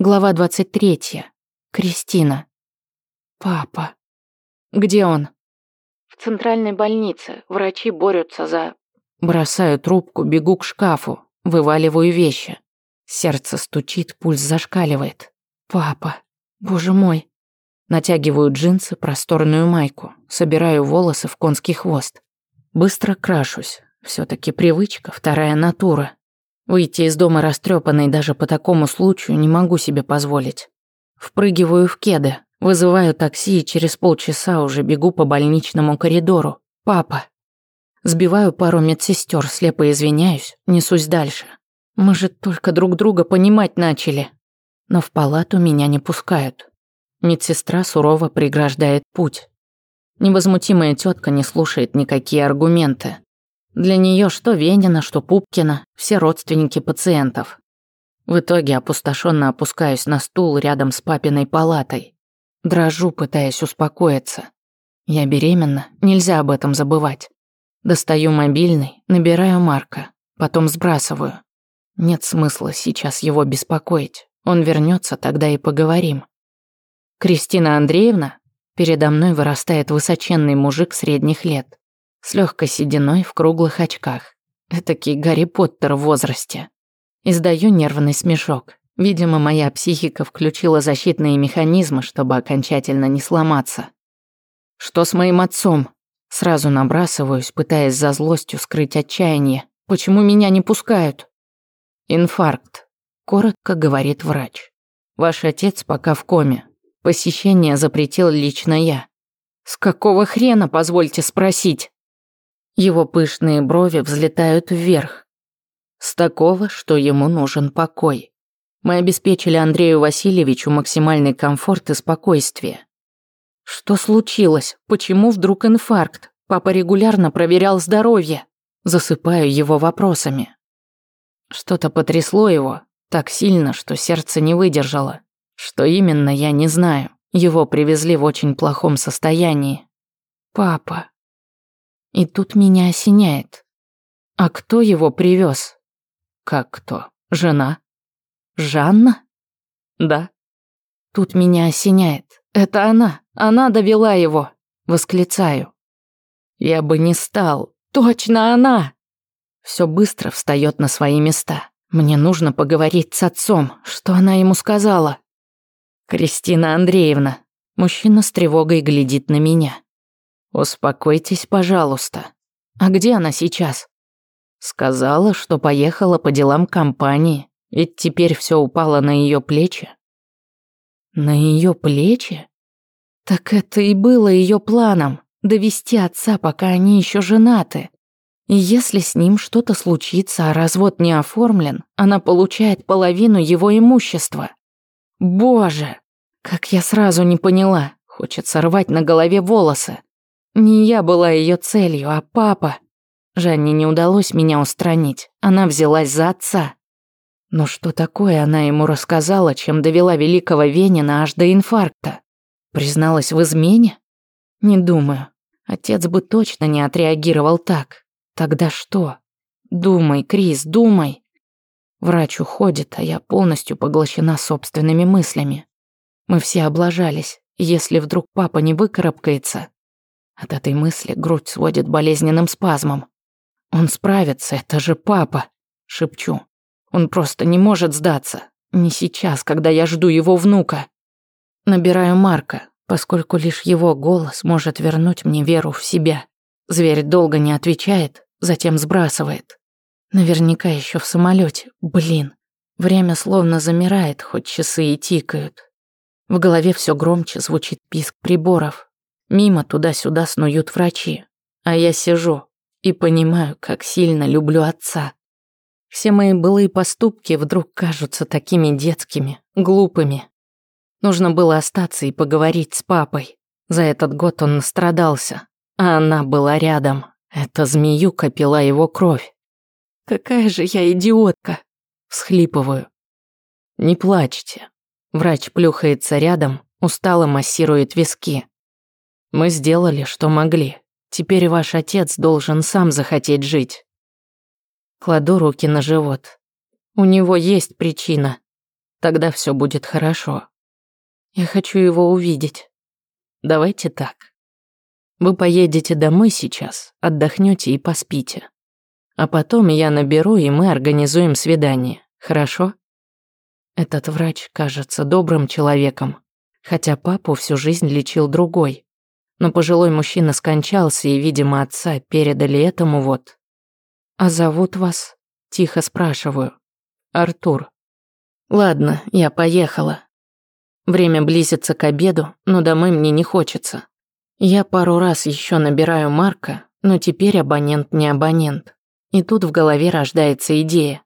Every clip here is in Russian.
Глава 23. Кристина. Папа. Где он? В центральной больнице. Врачи борются за... Бросаю трубку, бегу к шкафу, вываливаю вещи. Сердце стучит, пульс зашкаливает. Папа. Боже мой. Натягиваю джинсы, просторную майку, собираю волосы в конский хвост. Быстро крашусь. все таки привычка, вторая натура. Выйти из дома растрепанной даже по такому случаю не могу себе позволить. Впрыгиваю в кеды, вызываю такси и через полчаса уже бегу по больничному коридору. Папа. Сбиваю пару медсестер, слепо извиняюсь, несусь дальше. Мы же только друг друга понимать начали. Но в палату меня не пускают. Медсестра сурово преграждает путь. Невозмутимая тетка не слушает никакие аргументы. Для нее что Венина, что Пупкина, все родственники пациентов. В итоге опустошенно опускаюсь на стул рядом с папиной палатой. Дрожу, пытаясь успокоиться. Я беременна, нельзя об этом забывать. Достаю мобильный, набираю Марка, потом сбрасываю. Нет смысла сейчас его беспокоить. Он вернется, тогда и поговорим. Кристина Андреевна? Передо мной вырастает высоченный мужик средних лет с легкой сединой в круглых очках. Этакий Гарри Поттер в возрасте. Издаю нервный смешок. Видимо, моя психика включила защитные механизмы, чтобы окончательно не сломаться. Что с моим отцом? Сразу набрасываюсь, пытаясь за злостью скрыть отчаяние. Почему меня не пускают? Инфаркт, коротко говорит врач. Ваш отец пока в коме. Посещение запретил лично я. С какого хрена, позвольте спросить? Его пышные брови взлетают вверх. С такого, что ему нужен покой. Мы обеспечили Андрею Васильевичу максимальный комфорт и спокойствие. Что случилось? Почему вдруг инфаркт? Папа регулярно проверял здоровье. Засыпаю его вопросами. Что-то потрясло его так сильно, что сердце не выдержало. Что именно, я не знаю. Его привезли в очень плохом состоянии. Папа. И тут меня осеняет. А кто его привез? Как кто? Жена? Жанна? Да. Тут меня осеняет. Это она. Она довела его. Восклицаю. Я бы не стал. Точно она. Все быстро встает на свои места. Мне нужно поговорить с отцом. Что она ему сказала? Кристина Андреевна. Мужчина с тревогой глядит на меня. «Успокойтесь, пожалуйста. А где она сейчас?» Сказала, что поехала по делам компании, ведь теперь все упало на ее плечи. На ее плечи? Так это и было ее планом довести отца, пока они еще женаты. И если с ним что-то случится, а развод не оформлен, она получает половину его имущества. Боже, как я сразу не поняла. Хочется рвать на голове волосы. Не я была ее целью, а папа. Жанне не удалось меня устранить. Она взялась за отца. Но что такое она ему рассказала, чем довела великого Венина аж до инфаркта? Призналась в измене? Не думаю. Отец бы точно не отреагировал так. Тогда что? Думай, Крис, думай. Врач уходит, а я полностью поглощена собственными мыслями. Мы все облажались. Если вдруг папа не выкарабкается, от этой мысли грудь сводит болезненным спазмом. «Он справится, это же папа!» — шепчу. «Он просто не может сдаться. Не сейчас, когда я жду его внука». Набираю Марка, поскольку лишь его голос может вернуть мне веру в себя. Зверь долго не отвечает, затем сбрасывает. Наверняка еще в самолете. Блин. Время словно замирает, хоть часы и тикают. В голове все громче звучит писк приборов. Мимо туда-сюда снуют врачи, а я сижу и понимаю, как сильно люблю отца. Все мои былые поступки вдруг кажутся такими детскими, глупыми. Нужно было остаться и поговорить с папой. За этот год он настрадался, а она была рядом. Эта змеюка пила его кровь. Какая же я идиотка, всхлипываю. Не плачьте. Врач плюхается рядом, устало массирует виски. Мы сделали, что могли. Теперь ваш отец должен сам захотеть жить. Кладу руки на живот. У него есть причина. Тогда все будет хорошо. Я хочу его увидеть. Давайте так. Вы поедете домой сейчас, отдохнете и поспите. А потом я наберу, и мы организуем свидание. Хорошо? Этот врач кажется добрым человеком, хотя папу всю жизнь лечил другой. Но пожилой мужчина скончался, и, видимо, отца передали этому вот. «А зовут вас?» – тихо спрашиваю. «Артур». «Ладно, я поехала. Время близится к обеду, но домой мне не хочется. Я пару раз еще набираю Марка, но теперь абонент не абонент. И тут в голове рождается идея.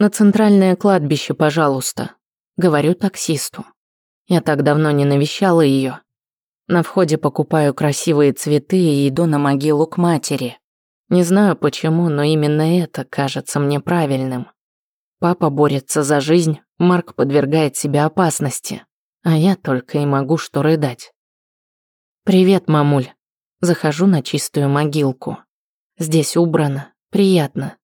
«На центральное кладбище, пожалуйста», – говорю таксисту. Я так давно не навещала ее. На входе покупаю красивые цветы и иду на могилу к матери. Не знаю почему, но именно это кажется мне правильным. Папа борется за жизнь, Марк подвергает себя опасности, а я только и могу что рыдать. «Привет, мамуль». Захожу на чистую могилку. Здесь убрано, приятно.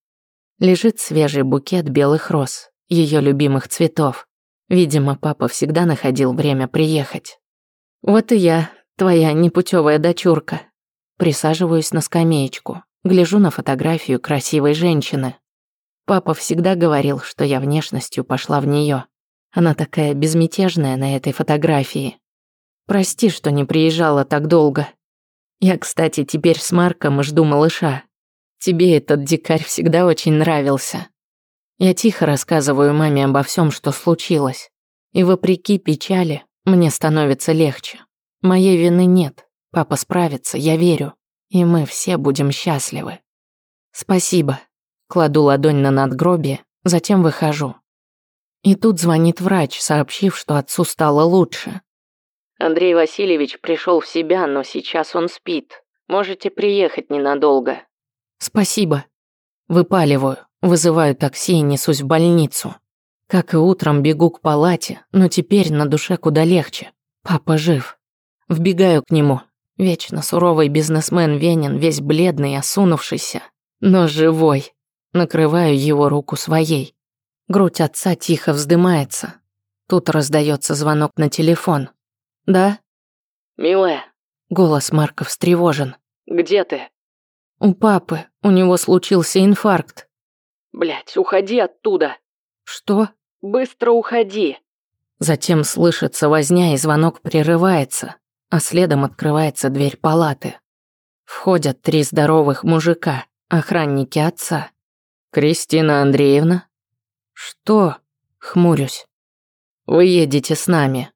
Лежит свежий букет белых роз, ее любимых цветов. Видимо, папа всегда находил время приехать. Вот и я, твоя непутевая дочурка. Присаживаюсь на скамеечку, гляжу на фотографию красивой женщины. Папа всегда говорил, что я внешностью пошла в нее. Она такая безмятежная на этой фотографии. Прости, что не приезжала так долго. Я, кстати, теперь с Марком жду малыша. Тебе этот дикарь всегда очень нравился. Я тихо рассказываю маме обо всем, что случилось. И вопреки печали, мне становится легче. Моей вины нет. Папа справится, я верю. И мы все будем счастливы. Спасибо. Кладу ладонь на надгробие, затем выхожу. И тут звонит врач, сообщив, что отцу стало лучше. Андрей Васильевич пришел в себя, но сейчас он спит. Можете приехать ненадолго. Спасибо. Выпаливаю. Вызываю такси и несусь в больницу. Как и утром бегу к палате, но теперь на душе куда легче. Папа жив. Вбегаю к нему. Вечно суровый бизнесмен Венин, весь бледный осунувшийся, но живой. Накрываю его руку своей. Грудь отца тихо вздымается. Тут раздается звонок на телефон. «Да?» «Милая». Голос Марка встревожен. «Где ты?» «У папы. У него случился инфаркт. Блять, уходи оттуда. Что? Быстро уходи. Затем слышится возня, и звонок прерывается, а следом открывается дверь палаты. Входят три здоровых мужика, охранники отца. «Кристина Андреевна?» «Что?» — хмурюсь. «Вы едете с нами».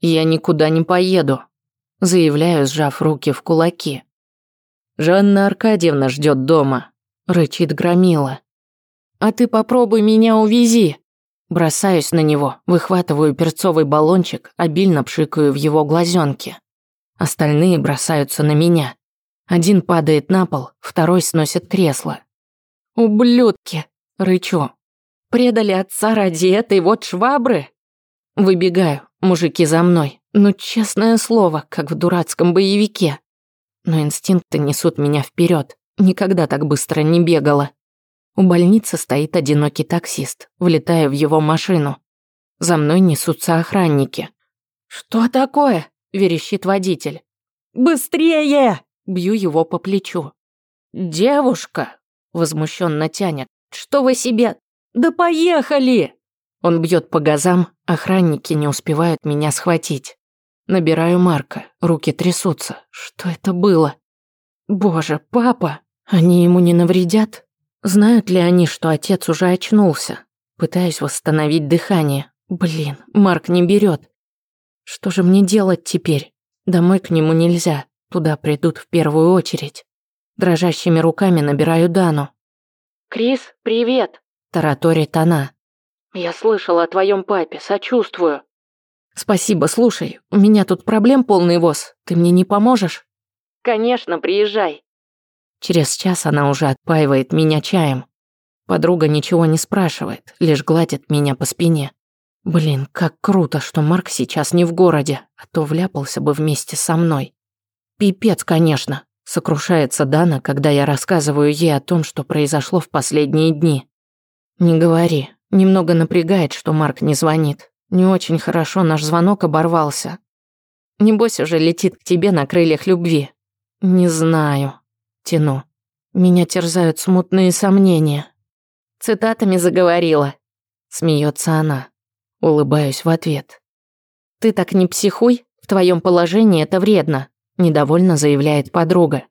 «Я никуда не поеду», — заявляю, сжав руки в кулаки. «Жанна Аркадьевна ждет дома», — рычит Громила. «А ты попробуй меня увези!» Бросаюсь на него, выхватываю перцовый баллончик, обильно пшикаю в его глазенки. Остальные бросаются на меня. Один падает на пол, второй сносит кресло. «Ублюдки!» — рычу. «Предали отца ради этой вот швабры?» Выбегаю, мужики за мной. Ну, честное слово, как в дурацком боевике. Но инстинкты несут меня вперед. Никогда так быстро не бегала. У больницы стоит одинокий таксист. Влетаю в его машину. За мной несутся охранники. «Что такое?» – верещит водитель. «Быстрее!» – бью его по плечу. «Девушка!» – возмущенно тянет. «Что вы себе...» «Да поехали!» Он бьет по газам, охранники не успевают меня схватить. Набираю Марка, руки трясутся. Что это было? Боже, папа! Они ему не навредят? Знают ли они, что отец уже очнулся? Пытаюсь восстановить дыхание. Блин, Марк не берет. Что же мне делать теперь? Домой к нему нельзя. Туда придут в первую очередь. Дрожащими руками набираю Дану. «Крис, привет!» – тараторит она. «Я слышала о твоем папе, сочувствую». «Спасибо, слушай, у меня тут проблем полный воз. Ты мне не поможешь?» «Конечно, приезжай». Через час она уже отпаивает меня чаем. Подруга ничего не спрашивает, лишь гладит меня по спине. Блин, как круто, что Марк сейчас не в городе, а то вляпался бы вместе со мной. Пипец, конечно, сокрушается Дана, когда я рассказываю ей о том, что произошло в последние дни. Не говори, Немного напрягает, что Марк не звонит. Не очень хорошо наш звонок оборвался. Небось уже летит к тебе на крыльях любви. Не знаю. Тяну. Меня терзают смутные сомнения. Цитатами заговорила. Смеется она. Улыбаюсь в ответ. Ты так не психуй, в твоем положении это вредно, недовольно заявляет подруга.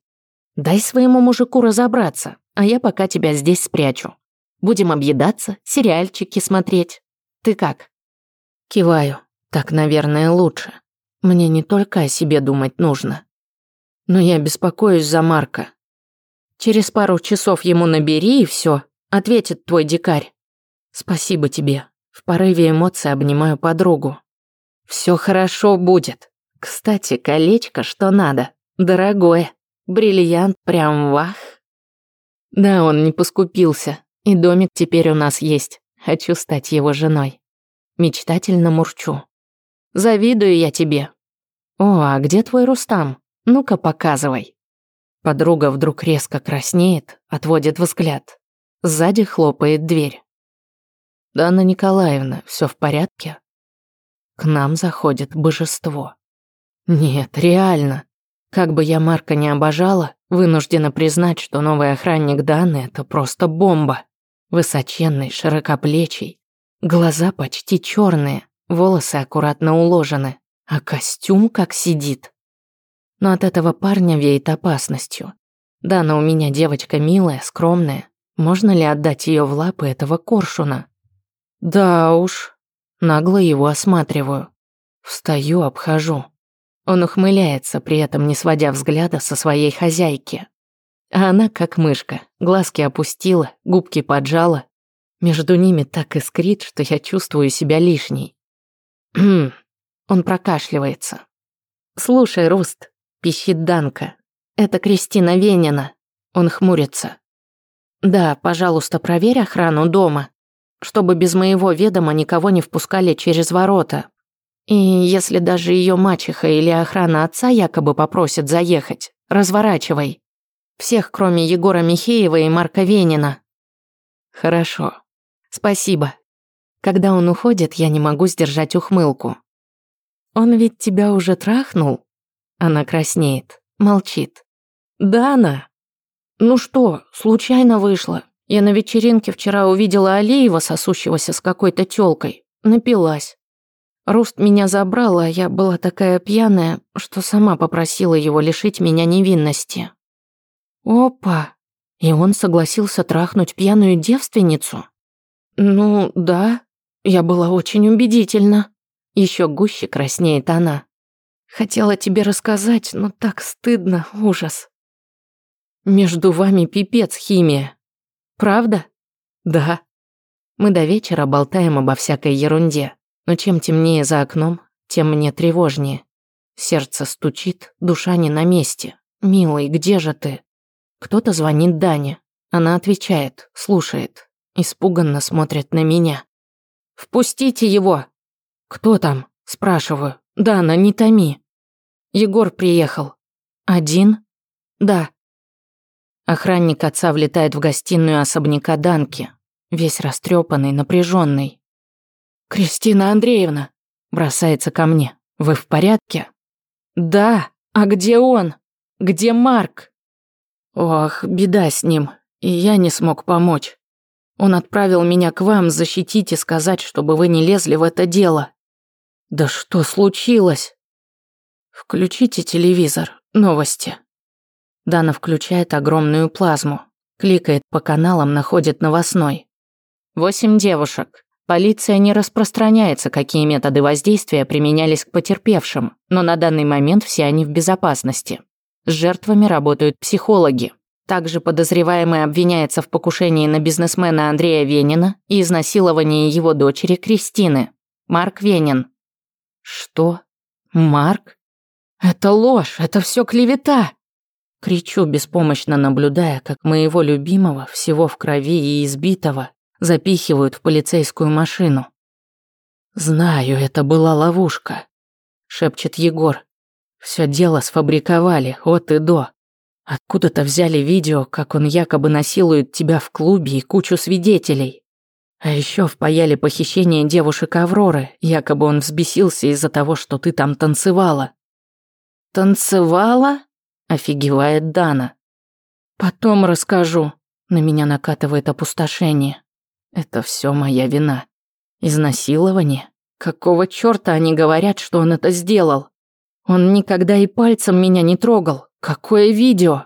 Дай своему мужику разобраться, а я пока тебя здесь спрячу. Будем объедаться, сериальчики смотреть. Ты как? Киваю. Так, наверное, лучше. Мне не только о себе думать нужно. Но я беспокоюсь за Марка. Через пару часов ему набери и все, ответит твой дикарь. Спасибо тебе. В порыве эмоций обнимаю подругу. Все хорошо будет. Кстати, колечко что надо. Дорогое. Бриллиант прям вах. Да, он не поскупился. И домик теперь у нас есть. Хочу стать его женой. Мечтательно мурчу. Завидую я тебе. О, а где твой Рустам? Ну-ка, показывай. Подруга вдруг резко краснеет, отводит взгляд. Сзади хлопает дверь. «Дана Николаевна, все в порядке?» К нам заходит божество. Нет, реально. Как бы я Марка не обожала, вынуждена признать, что новый охранник Даны – это просто бомба. Высоченный, широкоплечий. Глаза почти черные, волосы аккуратно уложены, а костюм как сидит. Но от этого парня веет опасностью. Дана у меня девочка милая, скромная. Можно ли отдать ее в лапы этого коршуна? Да уж. Нагло его осматриваю. Встаю, обхожу. Он ухмыляется, при этом не сводя взгляда со своей хозяйки. А она как мышка, глазки опустила, губки поджала. Между ними так искрит, что я чувствую себя лишней. Он прокашливается. «Слушай, Руст», — пищит Данка, — «это Кристина Венина». Он хмурится. «Да, пожалуйста, проверь охрану дома, чтобы без моего ведома никого не впускали через ворота. И если даже ее мачеха или охрана отца якобы попросит заехать, разворачивай. Всех, кроме Егора Михеева и Марка Венина. Хорошо. Спасибо. Когда он уходит, я не могу сдержать ухмылку. Он ведь тебя уже трахнул? Она краснеет, молчит. Дана. Ну что, случайно вышло. Я на вечеринке вчера увидела Алиева, сосущегося с какой-то тёлкой. Напилась. Руст меня забрал, а я была такая пьяная, что сама попросила его лишить меня невинности. Опа! И он согласился трахнуть пьяную девственницу? Ну, да. Я была очень убедительна. Еще гуще краснеет она. Хотела тебе рассказать, но так стыдно, ужас. Между вами пипец химия. Правда? Да. Мы до вечера болтаем обо всякой ерунде, но чем темнее за окном, тем мне тревожнее. Сердце стучит, душа не на месте. Милый, где же ты? Кто-то звонит Дане. Она отвечает, слушает, испуганно смотрит на меня. «Впустите его!» «Кто там?» – спрашиваю. «Дана, не томи». «Егор приехал». «Один?» «Да». Охранник отца влетает в гостиную особняка Данки, весь растрепанный, напряженный. «Кристина Андреевна!» – бросается ко мне. «Вы в порядке?» «Да. А где он? Где Марк?» Ох, беда с ним, и я не смог помочь. Он отправил меня к вам защитить и сказать, чтобы вы не лезли в это дело. Да что случилось? Включите телевизор, новости. Дана включает огромную плазму, кликает по каналам, находит новостной. Восемь девушек. Полиция не распространяется, какие методы воздействия применялись к потерпевшим, но на данный момент все они в безопасности. С жертвами работают психологи. Также подозреваемый обвиняется в покушении на бизнесмена Андрея Венина и изнасиловании его дочери Кристины. Марк Венин. Что? Марк? Это ложь, это все клевета. Кричу, беспомощно наблюдая, как моего любимого, всего в крови и избитого, запихивают в полицейскую машину. «Знаю, это была ловушка», — шепчет Егор, все дело сфабриковали от и до. Откуда-то взяли видео, как он якобы насилует тебя в клубе и кучу свидетелей. А еще впаяли похищение девушек Авроры, якобы он взбесился из-за того, что ты там танцевала. Танцевала? Офигевает Дана. Потом расскажу. На меня накатывает опустошение. Это все моя вина. Изнасилование? Какого чёрта они говорят, что он это сделал? Он никогда и пальцем меня не трогал. Какое видео?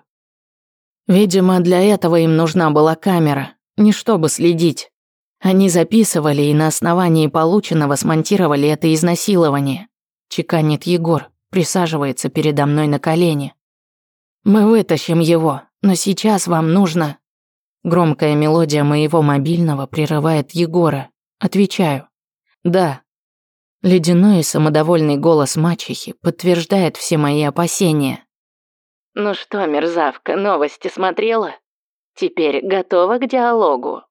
Видимо, для этого им нужна была камера, не чтобы следить. Они записывали и на основании полученного смонтировали это изнасилование. Чеканит Егор, присаживается передо мной на колени. Мы вытащим его, но сейчас вам нужно... Громкая мелодия моего мобильного прерывает Егора. Отвечаю. Да. Ледяной и самодовольный голос мачехи подтверждает все мои опасения. «Ну что, мерзавка, новости смотрела? Теперь готова к диалогу?»